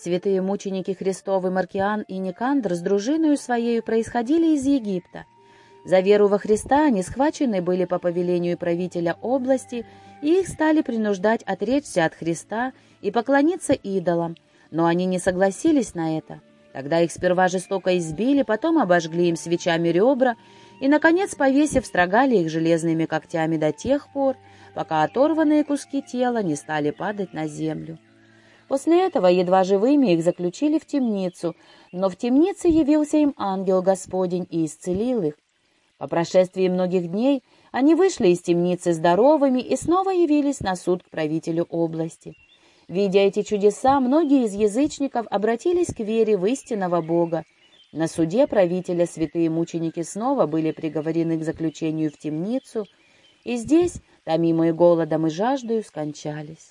Святые мученики Христовы Маркиан и Никандр с дружиною своею происходили из Египта. За веру во Христа они схвачены были по повелению правителя области, и их стали принуждать отречься от Христа и поклониться идолам, но они не согласились на это. Тогда их сперва жестоко избили, потом обожгли им свечами ребра и, наконец, повесив, строгали их железными когтями до тех пор, пока оторванные куски тела не стали падать на землю. После этого едва живыми их заключили в темницу, но в темнице явился им ангел Господень и исцелил их. По прошествии многих дней они вышли из темницы здоровыми и снова явились на суд к правителю области. Видя эти чудеса, многие из язычников обратились к вере в истинного Бога. На суде правителя святые мученики снова были приговорены к заключению в темницу, и здесь, томимые голодом и жаждою, скончались.